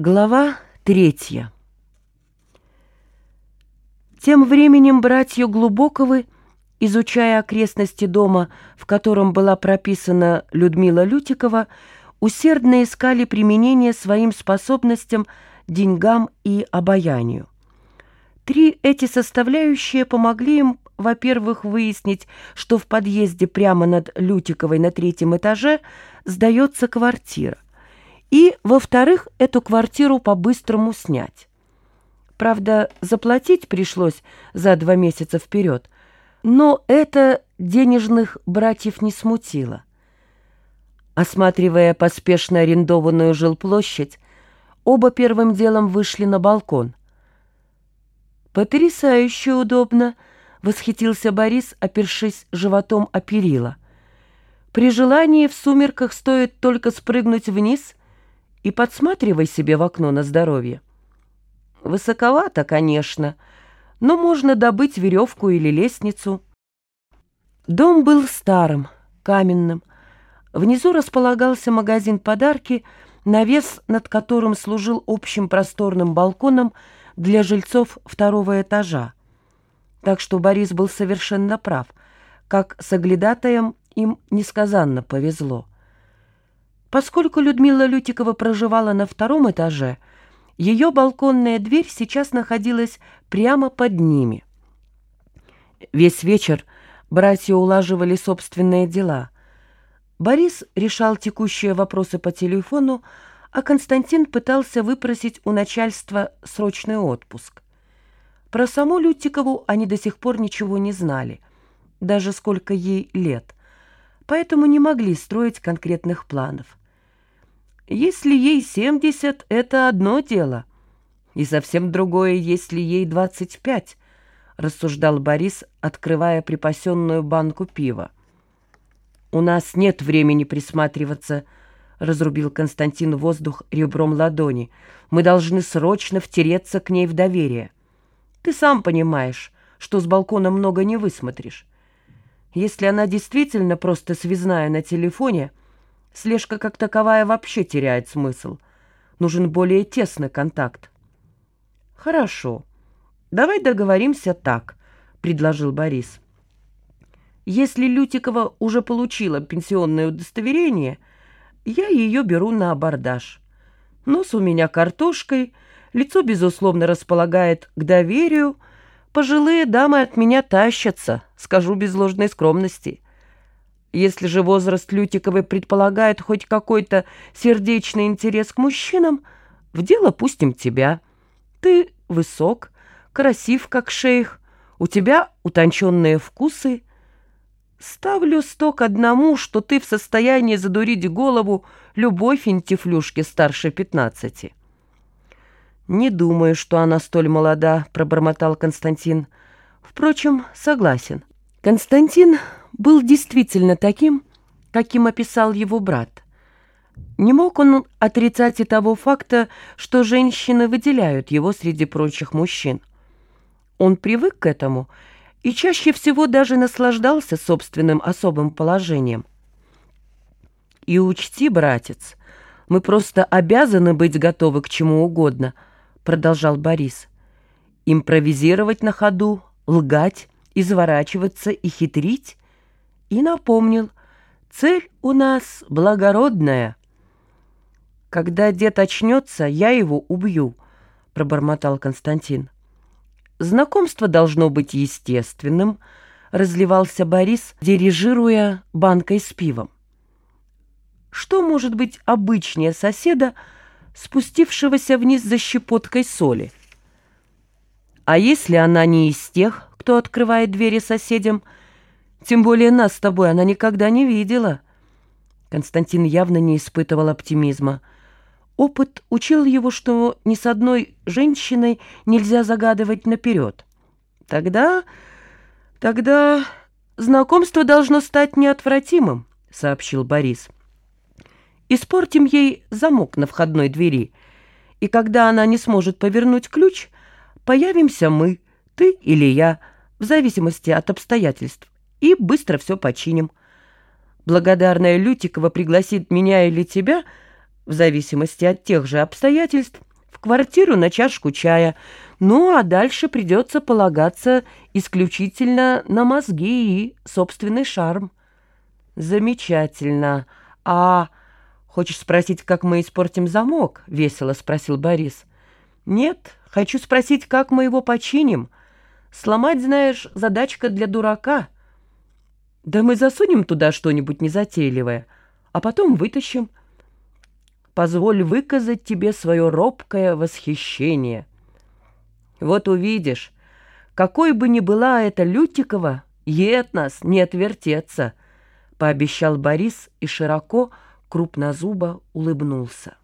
Глава третья Тем временем братья Глубоковы, изучая окрестности дома, в котором была прописана Людмила Лютикова, усердно искали применение своим способностям, деньгам и обаянию. Три эти составляющие помогли им, во-первых, выяснить, что в подъезде прямо над Лютиковой на третьем этаже сдается квартира и, во-вторых, эту квартиру по-быстрому снять. Правда, заплатить пришлось за два месяца вперед, но это денежных братьев не смутило. Осматривая поспешно арендованную жилплощадь, оба первым делом вышли на балкон. «Потрясающе удобно!» — восхитился Борис, опершись животом о перила. «При желании в сумерках стоит только спрыгнуть вниз и подсматривай себе в окно на здоровье. Высоковато, конечно, но можно добыть веревку или лестницу. Дом был старым, каменным. Внизу располагался магазин подарки, навес над которым служил общим просторным балконом для жильцов второго этажа. Так что Борис был совершенно прав. Как с оглядатаем им несказанно повезло. Поскольку Людмила Лютикова проживала на втором этаже, ее балконная дверь сейчас находилась прямо под ними. Весь вечер братья улаживали собственные дела. Борис решал текущие вопросы по телефону, а Константин пытался выпросить у начальства срочный отпуск. Про саму Лютикову они до сих пор ничего не знали, даже сколько ей лет, поэтому не могли строить конкретных планов. Если ей 70, это одно дело. И совсем другое, если ей 25, рассуждал Борис, открывая припасенную банку пива. «У нас нет времени присматриваться», — разрубил Константин воздух ребром ладони. «Мы должны срочно втереться к ней в доверие. Ты сам понимаешь, что с балкона много не высмотришь. Если она действительно просто связная на телефоне — Слежка как таковая вообще теряет смысл. Нужен более тесный контакт. «Хорошо. Давай договоримся так», — предложил Борис. «Если Лютикова уже получила пенсионное удостоверение, я ее беру на абордаж. Нос у меня картошкой, лицо, безусловно, располагает к доверию. Пожилые дамы от меня тащатся, скажу без ложной скромности». Если же возраст Лютиковой предполагает хоть какой-то сердечный интерес к мужчинам, в дело пустим тебя. Ты высок, красив, как шейх, у тебя утонченные вкусы. Ставлю сто к одному, что ты в состоянии задурить голову любой финтифлюшке старше пятнадцати. «Не думаю, что она столь молода», — пробормотал Константин. «Впрочем, согласен. Константин был действительно таким, каким описал его брат. Не мог он отрицать и того факта, что женщины выделяют его среди прочих мужчин. Он привык к этому и чаще всего даже наслаждался собственным особым положением. «И учти, братец, мы просто обязаны быть готовы к чему угодно», — продолжал Борис. «Импровизировать на ходу, лгать, изворачиваться и хитрить — и напомнил, цель у нас благородная. «Когда дед очнется, я его убью», — пробормотал Константин. «Знакомство должно быть естественным», — разливался Борис, дирижируя банкой с пивом. «Что может быть обычнее соседа, спустившегося вниз за щепоткой соли?» «А если она не из тех, кто открывает двери соседям?» Тем более нас с тобой она никогда не видела». Константин явно не испытывал оптимизма. Опыт учил его, что ни с одной женщиной нельзя загадывать наперед. «Тогда... тогда знакомство должно стать неотвратимым», — сообщил Борис. «Испортим ей замок на входной двери, и когда она не сможет повернуть ключ, появимся мы, ты или я, в зависимости от обстоятельств и быстро все починим. Благодарная Лютикова пригласит меня или тебя, в зависимости от тех же обстоятельств, в квартиру на чашку чая. Ну, а дальше придется полагаться исключительно на мозги и собственный шарм. Замечательно. А хочешь спросить, как мы испортим замок? Весело спросил Борис. Нет, хочу спросить, как мы его починим. Сломать, знаешь, задачка для дурака. Да мы засунем туда что-нибудь незатейливое, а потом вытащим позволь выказать тебе свое робкое восхищение. Вот увидишь, какой бы ни была эта Лютикова, ей от нас не отвертеться, — пообещал Борис и широко, крупнозубо улыбнулся.